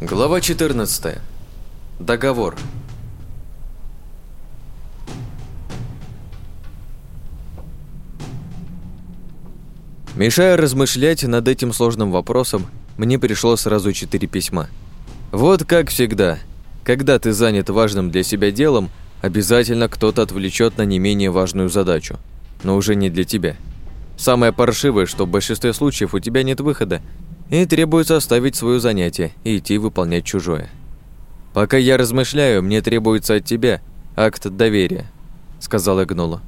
Глава 14. Договор. Мешая размышлять над этим сложным вопросом, мне пришло сразу четыре письма. Вот как всегда, когда ты занят важным для себя делом, обязательно кто-то отвлечет на не менее важную задачу, но уже не для тебя. Самое паршивое, что в большинстве случаев у тебя нет выхода, и требуется оставить свое занятие и идти выполнять чужое. Пока я размышляю, мне требуется от тебя акт доверия, сказала Гнула.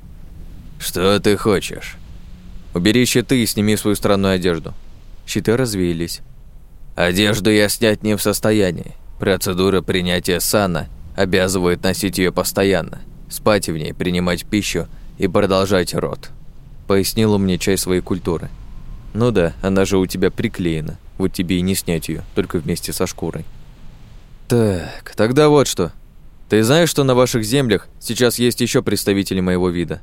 Что ты хочешь? Убери щиты и сними свою странную одежду. Щиты развеялись. Одежду я снять не в состоянии. Процедура принятия сана обязывает носить ее постоянно, спать в ней, принимать пищу и продолжать род. Пояснила мне часть своей культуры. Ну да, она же у тебя приклеена. Вот тебе и не снять ее, только вместе со шкурой. Так, тогда вот что. Ты знаешь, что на ваших землях сейчас есть еще представители моего вида?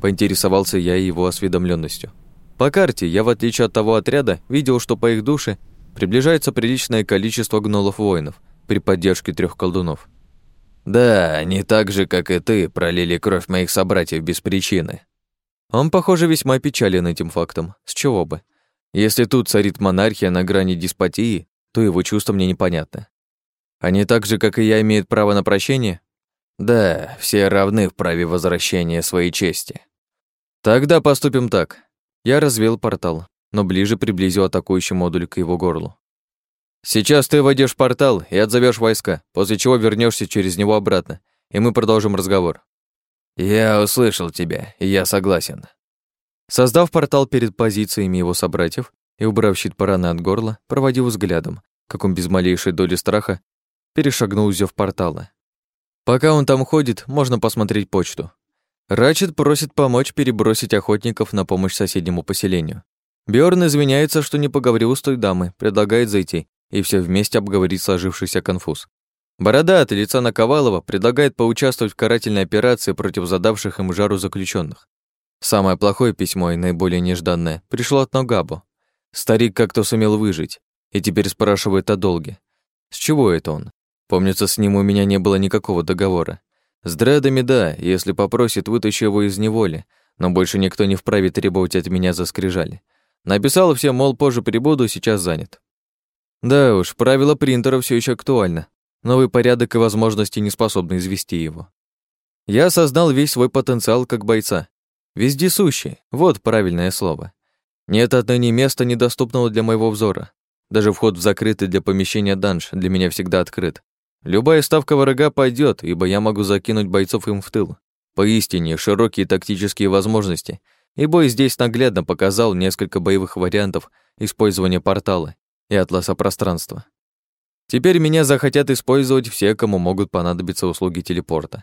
Поинтересовался я его осведомленностью. По карте я, в отличие от того отряда, видел, что по их душе приближается приличное количество гнолов-воинов при поддержке трех колдунов. Да, они так же, как и ты, пролили кровь моих собратьев без причины. Он, похоже, весьма печален этим фактом. С чего бы? Если тут царит монархия на грани деспотии, то его чувства мне непонятны. Они так же, как и я, имеют право на прощение? Да, все равны в праве возвращения своей чести. Тогда поступим так. Я развел портал, но ближе приблизил атакующий модуль к его горлу. Сейчас ты войдешь в портал и отзовешь войска, после чего вернешься через него обратно, и мы продолжим разговор. Я услышал тебя, и я согласен. Создав портал перед позициями его собратьев и убрав щит параны от горла, проводил взглядом, как он без малейшей доли страха перешагнул зев портала. Пока он там ходит, можно посмотреть почту. Рачет просит помочь перебросить охотников на помощь соседнему поселению. Бjorn извиняется, что не поговорил с той дамой, предлагает зайти и все вместе обговорить сложившийся конфуз. Борода от лица Наковалова предлагает поучаствовать в карательной операции против задавших им жару заключенных. Самое плохое письмо и наиболее нежданное пришло от Ногабо. Старик как-то сумел выжить и теперь спрашивает о долге. С чего это он? Помнится, с ним у меня не было никакого договора. С дредами да, если попросит, вытащу его из неволи, но больше никто не вправе требовать от меня за скрижали. Написал всем, мол, позже прибуду, сейчас занят. Да уж, правило принтера все еще актуально. Новый порядок и возможности не способны извести его. Я создал весь свой потенциал как бойца. Вездесущий, вот правильное слово. Нет отныне места, недоступного для моего взора. Даже вход в закрытый для помещения данж для меня всегда открыт. Любая ставка врага пойдет, ибо я могу закинуть бойцов им в тыл. Поистине, широкие тактические возможности, и бой здесь наглядно показал несколько боевых вариантов использования портала и атласа пространства. Теперь меня захотят использовать все, кому могут понадобиться услуги телепорта.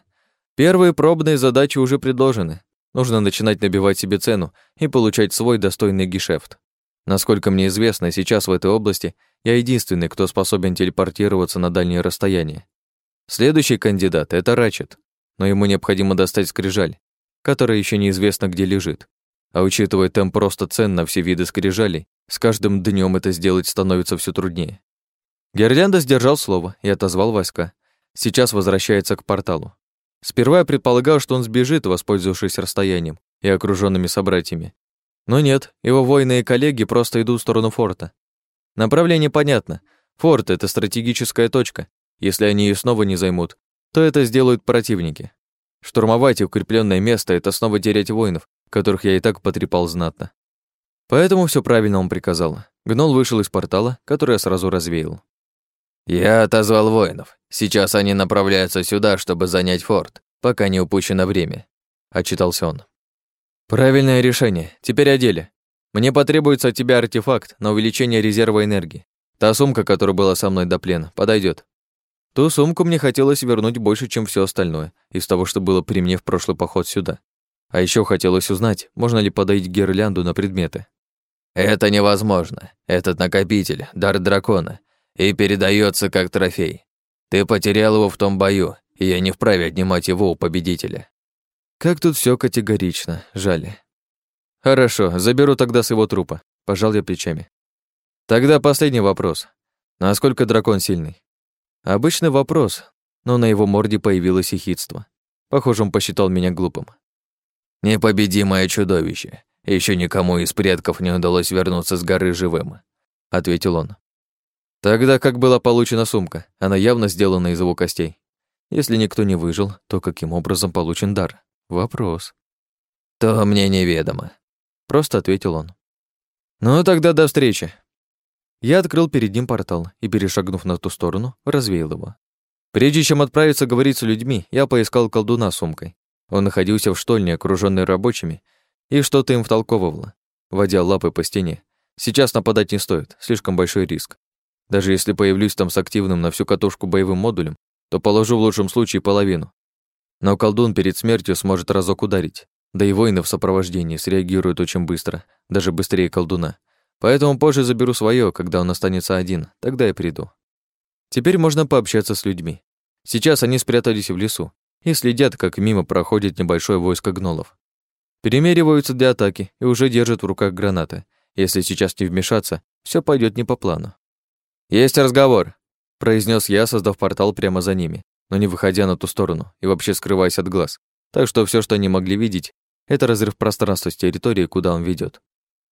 Первые пробные задачи уже предложены. Нужно начинать набивать себе цену и получать свой достойный гешефт. Насколько мне известно, сейчас в этой области я единственный, кто способен телепортироваться на дальние расстояния. Следующий кандидат — это Рачет, но ему необходимо достать скрижаль, которая еще неизвестно где лежит. А учитывая темп просто цен на все виды скрижалей, с каждым днем это сделать становится все труднее. Гирлянда сдержал слово и отозвал войска. Сейчас возвращается к порталу. Сперва я предполагал, что он сбежит, воспользовавшись расстоянием и окруженными собратьями. Но нет, его воины и коллеги просто идут в сторону форта. Направление понятно. Форт — это стратегическая точка. Если они ее снова не займут, то это сделают противники. Штурмовать укрепленное место — это снова терять воинов, которых я и так потрепал знатно. Поэтому все правильно он приказал. Гнол вышел из портала, который я сразу развеял. «Я отозвал воинов. Сейчас они направляются сюда, чтобы занять форт, пока не упущено время», — отчитался он. «Правильное решение. Теперь о деле. Мне потребуется от тебя артефакт на увеличение резерва энергии. Та сумка, которая была со мной до плена, подойдет. Ту сумку мне хотелось вернуть больше, чем все остальное, из того, что было при мне в прошлый поход сюда. А еще хотелось узнать, можно ли подоить гирлянду на предметы. Это невозможно. Этот накопитель — дар дракона, и передается как трофей. Ты потерял его в том бою, и я не вправе отнимать его у победителя. Как тут все категорично, жаль. Хорошо, заберу тогда с его трупа. Пожал я плечами. Тогда последний вопрос. Насколько дракон сильный? Обычный вопрос, но на его морде появилось ехидство. Похоже, он посчитал меня глупым. «Непобедимое чудовище. Еще никому из предков не удалось вернуться с горы живым», — ответил он. Тогда как была получена сумка? Она явно сделана из его костей. Если никто не выжил, то каким образом получен дар? Вопрос. То мне неведомо. Просто ответил он. Ну тогда до встречи. Я открыл перед ним портал и, перешагнув на ту сторону, развеял его. Прежде чем отправиться говорить с людьми, я поискал колдуна сумкой. Он находился в штольне, окружённый рабочими, и что-то им втолковывало, водя лапы по стене. Сейчас нападать не стоит, слишком большой риск. Даже если появлюсь там с активным на всю катушку боевым модулем, то положу в лучшем случае половину. Но колдун перед смертью сможет разок ударить. Да и воины в сопровождении среагируют очень быстро, даже быстрее колдуна. Поэтому позже заберу свое, когда он останется один, тогда я приду. Теперь можно пообщаться с людьми. Сейчас они спрятались в лесу и следят, как мимо проходит небольшое войско гнолов. Перемериваются для атаки и уже держат в руках гранаты. Если сейчас не вмешаться, все пойдет не по плану. «Есть разговор», — произнес я, создав портал прямо за ними, но не выходя на ту сторону и вообще скрываясь от глаз. Так что все, что они могли видеть, это разрыв пространства с территории, куда он ведет.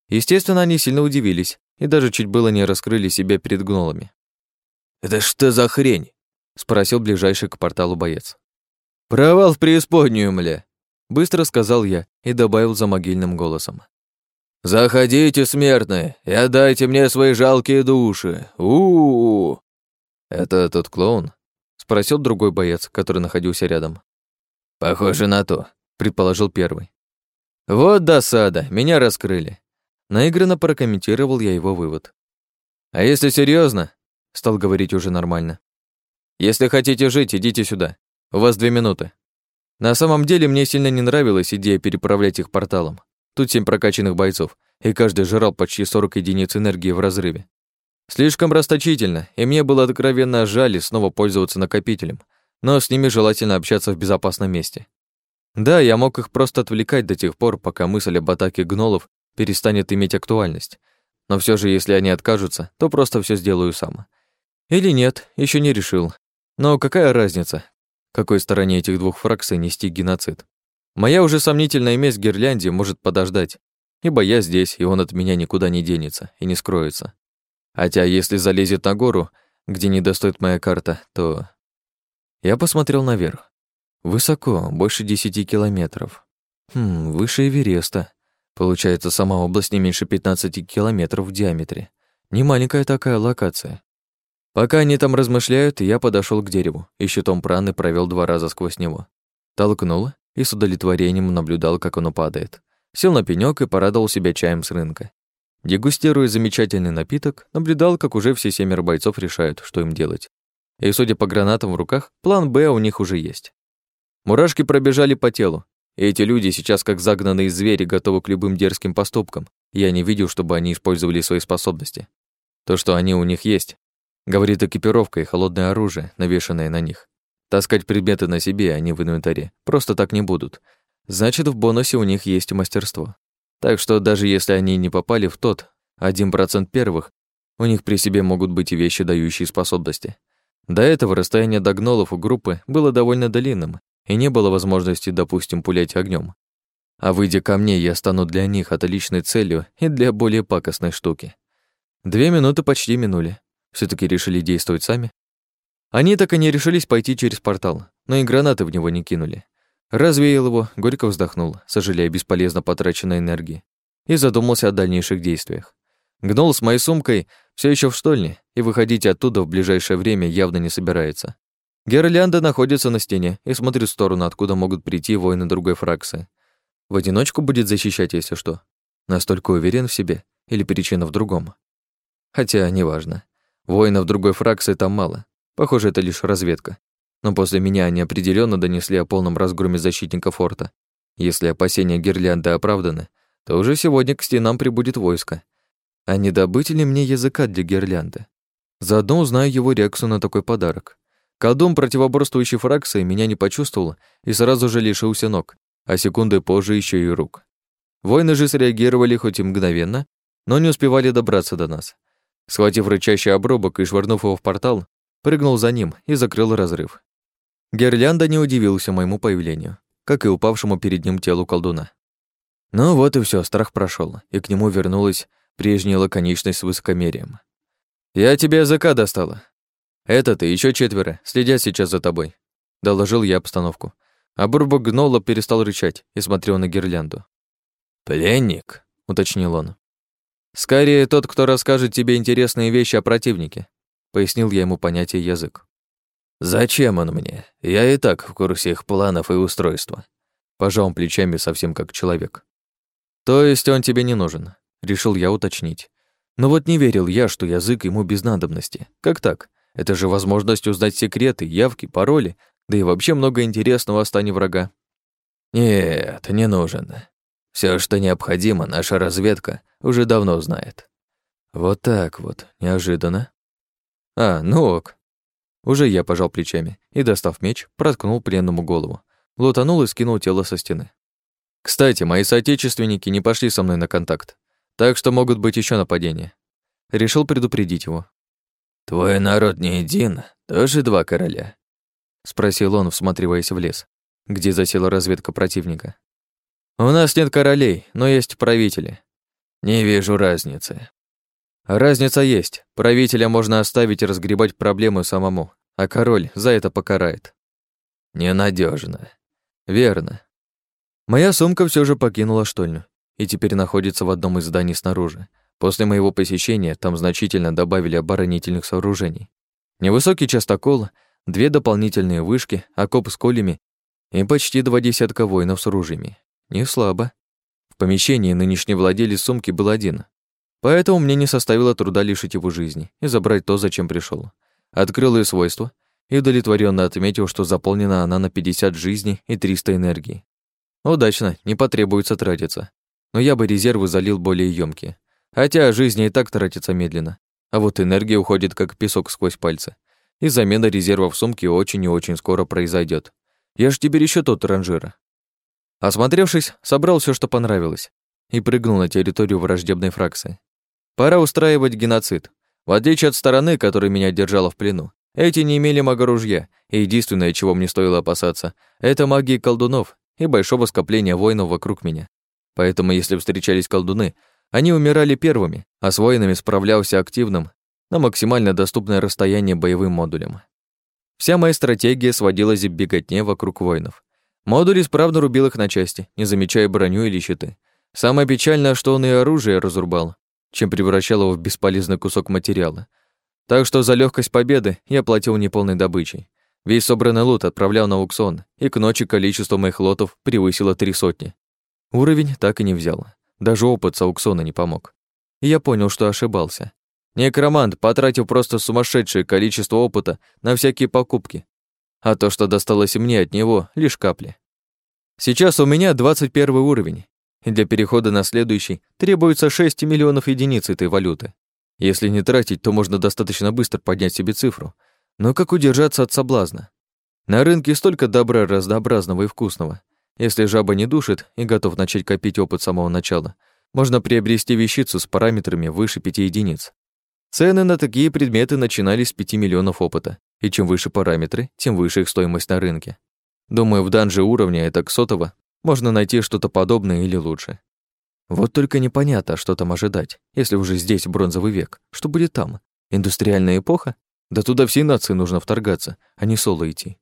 Естественно, они сильно удивились и даже чуть было не раскрыли себя перед гнолами. «Это что за хрень?» — спросил ближайший к порталу боец. «Провал в преисподнюю, мля!» — быстро сказал я и добавил за могильным голосом. «Заходите, смертные, и отдайте мне свои жалкие души! у у, -у. «Это тот клоун?» — спросил другой боец, который находился рядом. «Похоже на то», — предположил первый. «Вот досада, меня раскрыли». Наигранно прокомментировал я его вывод. «А если серьезно, стал говорить уже нормально. «Если хотите жить, идите сюда. У вас две минуты». На самом деле мне сильно не нравилась идея переправлять их порталом. Тут семь прокачанных бойцов, и каждый жрал почти 40 единиц энергии в разрыве. Слишком расточительно, и мне было откровенно жаль снова пользоваться накопителем, но с ними желательно общаться в безопасном месте. Да, я мог их просто отвлекать до тех пор, пока мысль об атаке гнолов перестанет иметь актуальность. Но все же, если они откажутся, то просто все сделаю сам. Или нет, еще не решил. Но какая разница, какой стороне этих двух фракций нести геноцид? Моя уже сомнительная месть Гирлянде может подождать, ибо я здесь, и он от меня никуда не денется и не скроется. Хотя если залезет на гору, где не достоит моя карта, то... Я посмотрел наверх. Высоко, больше десяти километров. Хм, выше Эвереста. Получается, сама область не меньше 15 километров в диаметре. Не маленькая такая локация. Пока они там размышляют, я подошел к дереву и щитом праны провел два раза сквозь него. Толкнул, и с удовлетворением наблюдал, как оно падает. Сел на пенёк и порадовал себя чаем с рынка. Дегустируя замечательный напиток, наблюдал, как уже все семеро бойцов решают, что им делать. И, судя по гранатам в руках, план «Б» у них уже есть. Мурашки пробежали по телу, и эти люди сейчас как загнанные звери готовы к любым дерзким поступкам. Я не видел, чтобы они использовали свои способности. То, что они у них есть, говорит экипировка и холодное оружие, навешанное на них. Таскать предметы на себе, а не в инвентаре, просто так не будут. Значит, в бонусе у них есть мастерство. Так что даже если они не попали в тот, один процент первых, у них при себе могут быть и вещи, дающие способности. До этого расстояние до гнолов у группы было довольно длинным, и не было возможности, допустим, пулять огнем. А выйдя ко мне, я стану для них отличной целью и для более пакостной штуки. Две минуты почти минули. все таки решили действовать сами. Они так и не решились пойти через портал, но и гранаты в него не кинули. Развеял его, горько вздохнул, сожалея бесполезно потраченной энергии, и задумался о дальнейших действиях. Гнол с моей сумкой все еще в штольне, и выходить оттуда в ближайшее время явно не собирается. Герлянда находится на стене и смотрит в сторону, откуда могут прийти воины другой фракции. В одиночку будет защищать, если что. Настолько уверен в себе или причина в другом. Хотя, неважно. Воинов другой фракции там мало. Похоже, это лишь разведка. Но после меня они определенно донесли о полном разгроме защитника форта. Если опасения гирлянды оправданы, то уже сегодня к стенам прибудет войско. А не добыть ли мне языка для гирлянды? Заодно узнаю его реакцию на такой подарок. Колдун, противоборствующий фракции, меня не почувствовал и сразу же лишился ног, а секунды позже еще и рук. Воины же среагировали хоть и мгновенно, но не успевали добраться до нас. Схватив рычащий обрубок и швырнув его в портал, прыгнул за ним и закрыл разрыв. Гирлянда не удивился моему появлению, как и упавшему перед ним телу колдуна. Ну вот и все, страх прошел, и к нему вернулась прежняя лаконичность с высокомерием. «Я тебе языка достала. Это ты, еще четверо, следят сейчас за тобой», — доложил я обстановку. А Бурбок гнола перестал рычать и смотрел на гирлянду. «Пленник?» — уточнил он. «Скорее тот, кто расскажет тебе интересные вещи о противнике», — пояснил я ему понятие язык. «Зачем он мне? Я и так в курсе их планов и устройства». Пожал плечами совсем как человек. «То есть он тебе не нужен?» — решил я уточнить. Но вот не верил я, что язык ему без надобности. Как так? Это же возможность узнать секреты, явки, пароли, да и вообще много интересного о стане врага. Нет, не нужен. Все, что необходимо, наша разведка уже давно знает. Вот так вот, неожиданно. А, ну ок. Уже я пожал плечами и, достав меч, проткнул пленному голову. Лутанул и скинул тело со стены. Кстати, мои соотечественники не пошли со мной на контакт, так что могут быть еще нападения. Решил предупредить его. «Твой народ не един, тоже два короля?» Спросил он, всматриваясь в лес, где засела разведка противника. «У нас нет королей, но есть правители». «Не вижу разницы». «Разница есть. Правителя можно оставить и разгребать проблемы самому, а король за это покарает». Ненадежно. «Верно. Моя сумка все же покинула штольню и теперь находится в одном из зданий снаружи. После моего посещения там значительно добавили оборонительных сооружений. Невысокий частокол, две дополнительные вышки, окоп с колями и почти два десятка воинов с ружьями. Не слабо. В помещении нынешний владелец сумки был один. Поэтому мне не составило труда лишить его жизни и забрать то, зачем пришел. Открыл ее свойства и удовлетворенно отметил, что заполнена она на 50 жизней и 300 энергии. Удачно, не потребуется тратиться. Но я бы резервы залил более ёмкие. Хотя жизни и так тратится медленно. А вот энергия уходит как песок сквозь пальцы. И замена резервов в сумке очень и очень скоро произойдет. Я ж теперь еще тот ранжира. Осмотревшись, собрал все, что понравилось, и прыгнул на территорию враждебной фракции. Пора устраивать геноцид. В отличие от стороны, которая меня держала в плену, эти не имели мага-ружья, и единственное, чего мне стоило опасаться, это магии колдунов и большого скопления воинов вокруг меня. Поэтому, если встречались колдуны, они умирали первыми, а с воинами справлялся активным на максимально доступное расстояние боевым модулем. Вся моя стратегия сводилась к беготне вокруг воинов. Модуль исправно рубил их на части, не замечая броню или щиты. Самое печальное, что он и оружие разрубал, чем превращал его в бесполезный кусок материала. Так что за легкость победы я платил неполной добычей. Весь собранный лут отправлял на аукцион, и к ночи количество моих лотов превысило три сотни. Уровень так и не взял. Даже опыт с аукциона не помог. И я понял, что ошибался. Некромант потратил просто сумасшедшее количество опыта на всякие покупки, а то, что досталось мне от него, лишь капли. Сейчас у меня 21 уровень, и для перехода на следующий требуется 6 миллионов единиц этой валюты. Если не тратить, то можно достаточно быстро поднять себе цифру. Но как удержаться от соблазна? На рынке столько добра разнообразного и вкусного. Если жаба не душит и готов начать копить опыт с самого начала, можно приобрести вещицу с параметрами выше 5 единиц. Цены на такие предметы начинались с 5 миллионов опыта, и чем выше параметры, тем выше их стоимость на рынке. Думаю, в данже уровня это к сотого можно найти что-то подобное или лучше. Вот только непонятно, что там ожидать, если уже здесь бронзовый век. Что будет там? Индустриальная эпоха? Да туда всей нации нужно вторгаться, а не соло идти.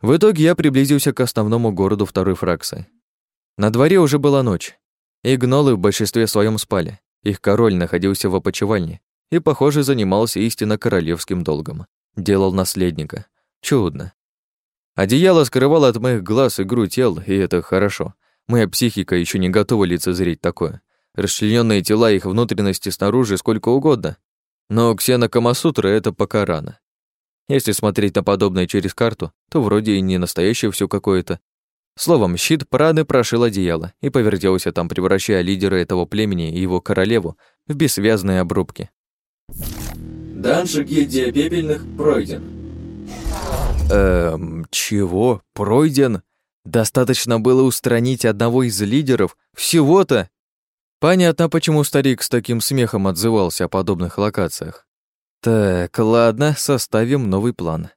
В итоге я приблизился к основному городу второй фракции. На дворе уже была ночь, и гнолы в большинстве своем спали. Их король находился в опочивальне и, похоже, занимался истинно королевским долгом делал наследника. Чудно. Одеяло скрывало от моих глаз игру тел, и это хорошо. Моя психика еще не готова лицезреть такое. Расчлененные тела их внутренности снаружи сколько угодно. Но Ксена Камасутра — это пока рано. Если смотреть на подобное через карту, то вроде и не настоящее все какое-то. Словом, щит Праны прошил одеяло и повертелся там, превращая лидера этого племени и его королеву в бессвязные обрубки. Данж гильдия пепельных пройден. Эм, чего? Пройден? Достаточно было устранить одного из лидеров? Всего-то? Понятно, почему старик с таким смехом отзывался о подобных локациях. Так, ладно, составим новый план.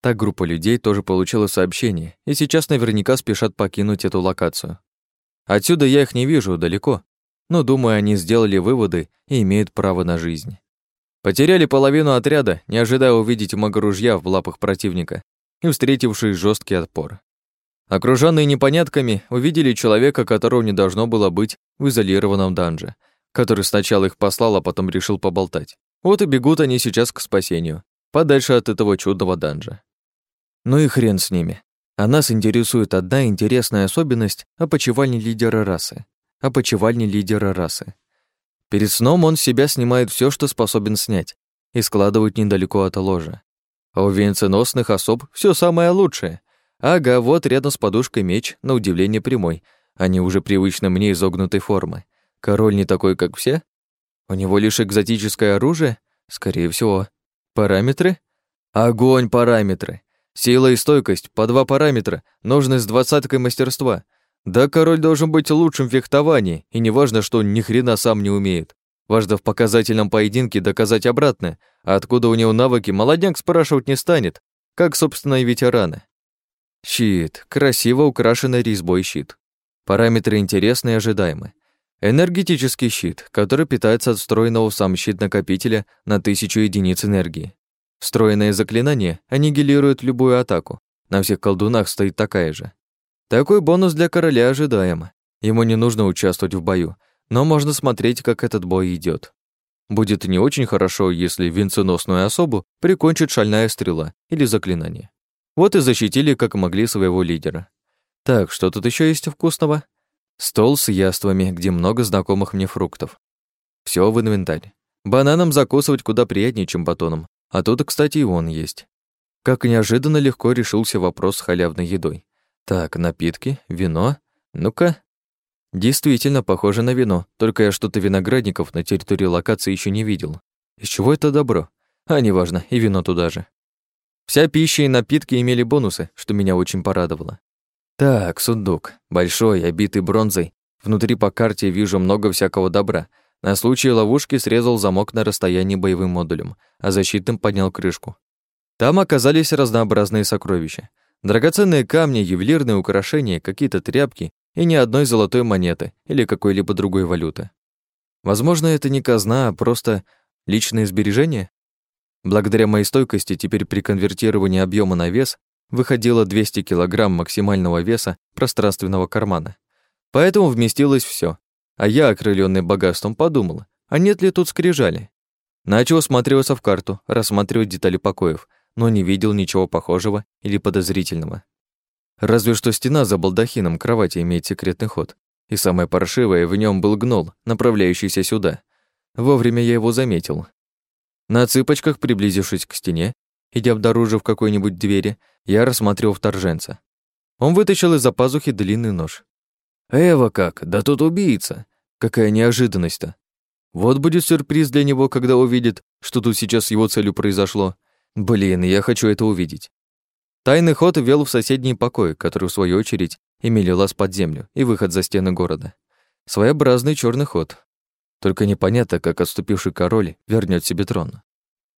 Так группа людей тоже получила сообщение, и сейчас наверняка спешат покинуть эту локацию. Отсюда я их не вижу далеко, но думаю, они сделали выводы и имеют право на жизнь. Потеряли половину отряда, не ожидая увидеть мага-ружья в лапах противника и встретивший жесткий отпор. Окруженные непонятками, увидели человека, которого не должно было быть в изолированном данже, который сначала их послал, а потом решил поболтать. Вот и бегут они сейчас к спасению, подальше от этого чудного данжа. Ну и хрен с ними. А нас интересует одна интересная особенность опочивальни лидера расы. Опочивальни лидера расы. Перед сном он с себя снимает все, что способен снять, и складывает недалеко от ложа. А у венценосных особ все самое лучшее. Ага, вот рядом с подушкой меч, на удивление прямой, а не уже привычно мне изогнутой формы. Король не такой, как все? У него лишь экзотическое оружие? Скорее всего. Параметры? Огонь параметры. Сила и стойкость по два параметра, нужны с двадцаткой мастерства. Да король должен быть лучшим в фехтовании, и не важно, что он ни хрена сам не умеет. Важно в показательном поединке доказать обратное, откуда у него навыки, молодняк спрашивать не станет, как, собственно, и ветераны. Щит. Красиво украшенный резьбой щит. Параметры интересны и ожидаемы. Энергетический щит, который питается от встроенного сам щит накопителя на тысячу единиц энергии. Встроенное заклинание аннигилирует любую атаку. На всех колдунах стоит такая же. Такой бонус для короля ожидаем. Ему не нужно участвовать в бою, но можно смотреть, как этот бой идет. Будет не очень хорошо, если венценосную особу прикончит шальная стрела или заклинание. Вот и защитили, как могли, своего лидера. Так, что тут еще есть вкусного? Стол с яствами, где много знакомых мне фруктов. Все в инвентарь. Бананом закусывать куда приятнее, чем батоном, а тут, кстати, и он есть. Как неожиданно легко решился вопрос с халявной едой. Так, напитки, вино. Ну-ка. Действительно, похоже на вино, только я что-то виноградников на территории локации еще не видел. Из чего это добро? А, неважно, и вино туда же. Вся пища и напитки имели бонусы, что меня очень порадовало. Так, сундук. Большой, обитый бронзой. Внутри по карте вижу много всякого добра, на случай ловушки срезал замок на расстоянии боевым модулем, а защитным поднял крышку. Там оказались разнообразные сокровища. Драгоценные камни, ювелирные украшения, какие-то тряпки и ни одной золотой монеты или какой-либо другой валюты. Возможно, это не казна, а просто личные сбережения? Благодаря моей стойкости теперь при конвертировании объема на вес выходило 200 килограмм максимального веса пространственного кармана. Поэтому вместилось все, а я, окрыленный богатством, подумал, а нет ли тут скрижали? Начал осматриваться в карту, рассматривать детали покоев, но не видел ничего похожего или подозрительного. Разве что стена за балдахином кровати имеет секретный ход. И самое паршивое, в нем был гнол, направляющийся сюда. Вовремя я его заметил. На цыпочках, приблизившись к стене, и обнаружив какой-нибудь двери, я рассматривал вторженца. Он вытащил из-за пазухи длинный нож. Эва как, да тут убийца. Какая неожиданность-то. Вот будет сюрприз для него, когда увидит, что тут сейчас его целью произошло. Блин, я хочу это увидеть. Тайный ход вел в соседний покой, который, в свою очередь, имели лаз под землю и выход за стены города. Своеобразный черный ход. Только непонятно, как отступивший король вернет себе трон.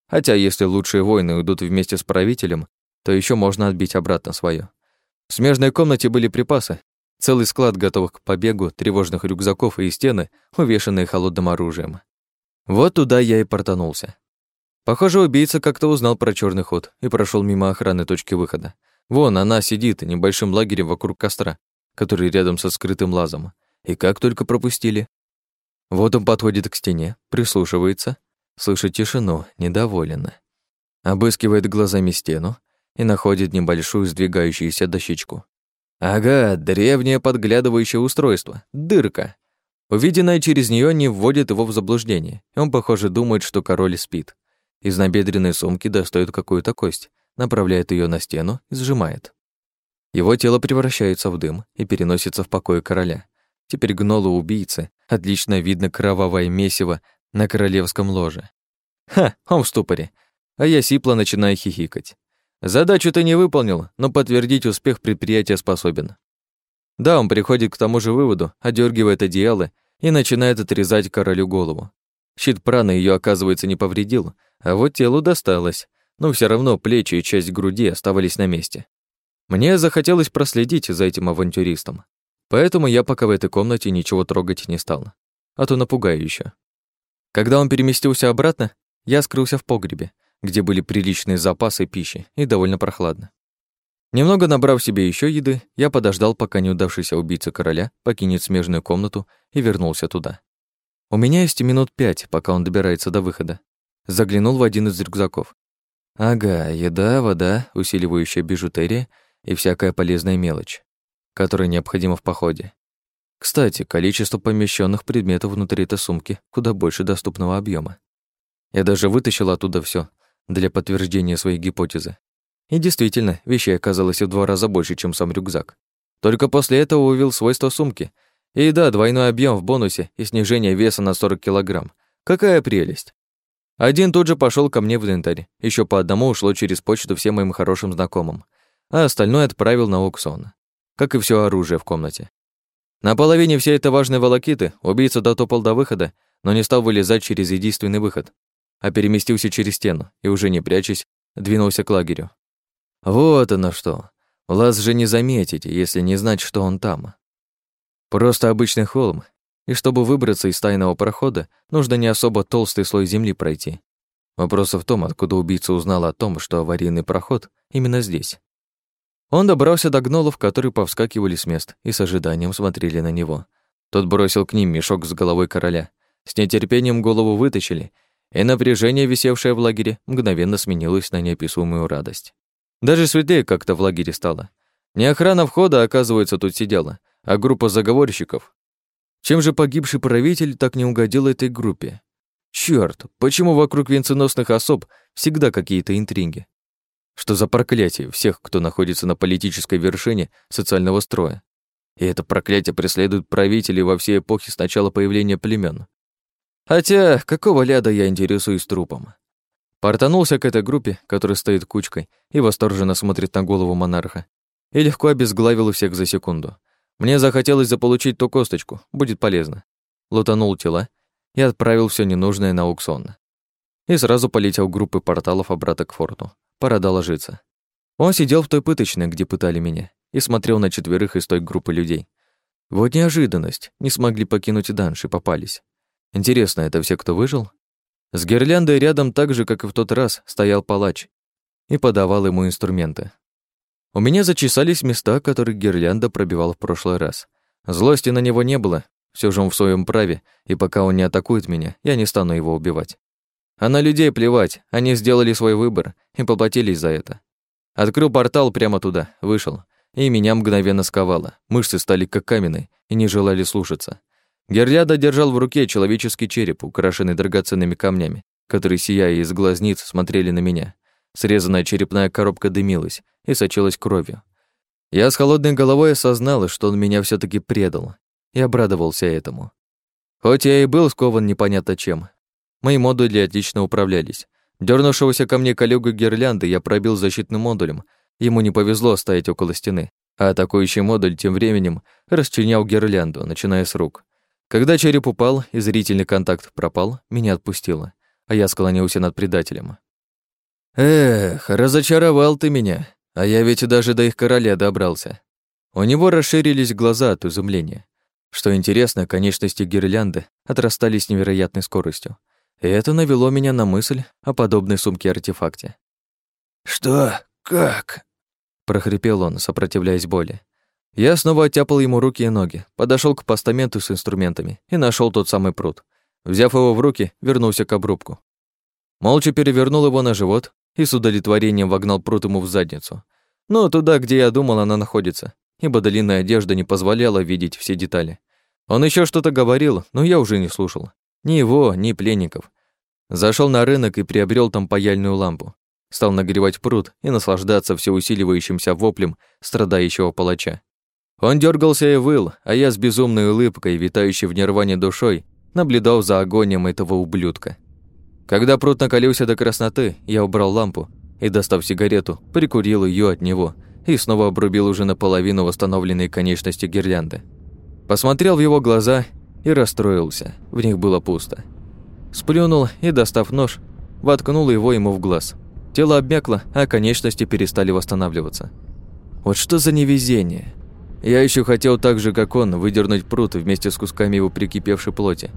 Хотя, если лучшие воины уйдут вместе с правителем, то еще можно отбить обратно свое. В смежной комнате были припасы, Целый склад готовых к побегу, тревожных рюкзаков и стены, увешанные холодным оружием. Вот туда я и портанулся. Похоже, убийца как-то узнал про черный ход и прошел мимо охраны точки выхода. Вон она сидит небольшим лагерем вокруг костра, который рядом со скрытым лазом. И как только пропустили. Вот он подходит к стене, прислушивается, слышит тишину, недоволен. Обыскивает глазами стену и находит небольшую сдвигающуюся дощечку. Ага, древнее подглядывающее устройство. Дырка. Увиденное через нее не вводит его в заблуждение. Он, похоже, думает, что король спит. Из набедренной сумки достает какую-то кость, направляет ее на стену и сжимает. Его тело превращается в дым и переносится в покой короля. Теперь гнолу убийцы отлично видно кровавое месиво на королевском ложе. Ха, он в ступоре. А я сипло начинаю хихикать. Задачу ты не выполнил, но подтвердить успех предприятия способен. Да, он приходит к тому же выводу, одергивает одеяло и начинает отрезать королю голову. Щит праны ее, оказывается, не повредил, А вот телу досталось, но все равно плечи и часть груди оставались на месте. Мне захотелось проследить за этим авантюристом. Поэтому я пока в этой комнате ничего трогать не стал. А то напугаю еще. Когда он переместился обратно, я скрылся в погребе, где были приличные запасы пищи и довольно прохладно. Немного набрав себе еще еды, я подождал, пока неудавшийся убийца короля покинет смежную комнату и вернулся туда. У меня есть минут пять, пока он добирается до выхода. Заглянул в один из рюкзаков. Ага, еда, вода, усиливающая бижутерия и всякая полезная мелочь, которая необходима в походе. Кстати, количество помещенных предметов внутри этой сумки куда больше доступного объема. Я даже вытащил оттуда все для подтверждения своей гипотезы. И действительно, вещей оказалось в два раза больше, чем сам рюкзак. Только после этого увидел свойства сумки. И да, двойной объем в бонусе и снижение веса на 40 килограмм. Какая прелесть! Один тут же пошел ко мне в инвентарь. Еще по одному ушло через почту всем моим хорошим знакомым. А остальное отправил на аукцион. Как и все оружие в комнате. На половине всей этой важной волокиты убийца дотопал до выхода, но не стал вылезать через единственный выход, а переместился через стену и, уже не прячась, двинулся к лагерю. Вот оно что. Вас же не заметите, если не знать, что он там. Просто обычный холм, и чтобы выбраться из тайного прохода, нужно не особо толстый слой земли пройти. Вопрос в том, откуда убийца узнал о том, что аварийный проход именно здесь. Он добрался до гнолов, которые повскакивали с мест и с ожиданием смотрели на него. Тот бросил к ним мешок с головой короля. С нетерпением голову вытащили, и напряжение, висевшее в лагере, мгновенно сменилось на неописуемую радость. Даже светлее как-то в лагере стало. Не охрана входа, оказывается, тут сидела, а группа заговорщиков. Чем же погибший правитель так не угодил этой группе? Чёрт, почему вокруг венценосных особ всегда какие-то интриги? Что за проклятие всех, кто находится на политической вершине социального строя? И это проклятие преследует правителей во все эпохи с начала появления племен. Хотя, какого ляда я интересуюсь трупом? Портанулся к этой группе, которая стоит кучкой и восторженно смотрит на голову монарха, и легко обезглавил всех за секунду. Мне захотелось заполучить ту косточку, будет полезно. Лутанул тела и отправил все ненужное на аукцион. И сразу полетел группы порталов обратно к форту. Пора доложиться. Он сидел в той пыточной, где пытали меня, и смотрел на четверых из той группы людей. Вот неожиданность, не смогли покинуть данж и попались. Интересно, это все, кто выжил? С гирляндой рядом так же, как и в тот раз, стоял палач и подавал ему инструменты. У меня зачесались места, которые гирлянда пробивал в прошлый раз. Злости на него не было, все же он в своем праве, и пока он не атакует меня, я не стану его убивать. А на людей плевать, они сделали свой выбор и поплатились за это. Открыл портал прямо туда, вышел, и меня мгновенно сковало. Мышцы стали как каменные и не желали слушаться. Герляда держал в руке человеческий череп, украшенный драгоценными камнями, которые, сияя из глазниц, смотрели на меня. Срезанная черепная коробка дымилась и сочилась кровью. Я с холодной головой осознал, что он меня все таки предал, и обрадовался этому. Хоть я и был скован непонятно чем, мои модули отлично управлялись. Дёрнувшегося ко мне коллегу гирлянды я пробил защитным модулем, ему не повезло стоять около стены, а атакующий модуль тем временем расчленял гирлянду, начиная с рук. Когда череп упал и зрительный контакт пропал, меня отпустило, а я склонился над предателем. «Эх, разочаровал ты меня, а я ведь даже до их короля добрался». У него расширились глаза от изумления. Что интересно, конечности гирлянды отрастали с невероятной скоростью. И это навело меня на мысль о подобной сумке-артефакте. «Что? Как?» — прохрипел он, сопротивляясь боли. Я снова оттяпал ему руки и ноги, подошел к постаменту с инструментами и нашел тот самый пруд. Взяв его в руки, вернулся к обрубку. Молча перевернул его на живот и с удовлетворением вогнал пруд ему в задницу. Ну, туда, где я думал, она находится, ибо длинная одежда не позволяла видеть все детали. Он еще что-то говорил, но я уже не слушал. Ни его, ни пленников. Зашел на рынок и приобрел там паяльную лампу. Стал нагревать пруд и наслаждаться все усиливающимся воплем страдающего палача. Он дергался и выл, а я с безумной улыбкой, витающей в нирване душой, наблюдал за агонием этого ублюдка. Когда пруд накалился до красноты, я убрал лампу и, достав сигарету, прикурил ее от него и снова обрубил уже наполовину восстановленные конечности гирлянды. Посмотрел в его глаза и расстроился, в них было пусто. Сплюнул и, достав нож, воткнула его ему в глаз. Тело обмякло, а конечности перестали восстанавливаться. Вот что за невезение. Я еще хотел так же, как он, выдернуть пруд вместе с кусками его прикипевшей плоти.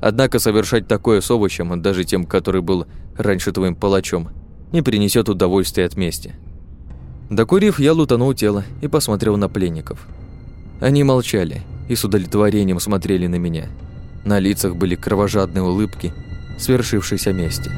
Однако совершать такое с овощем, даже тем, который был раньше твоим палачом, не принесет удовольствия от мести. Докурив, я лутанул тело и посмотрел на пленников. Они молчали и с удовлетворением смотрели на меня. На лицах были кровожадные улыбки свершившейся мести.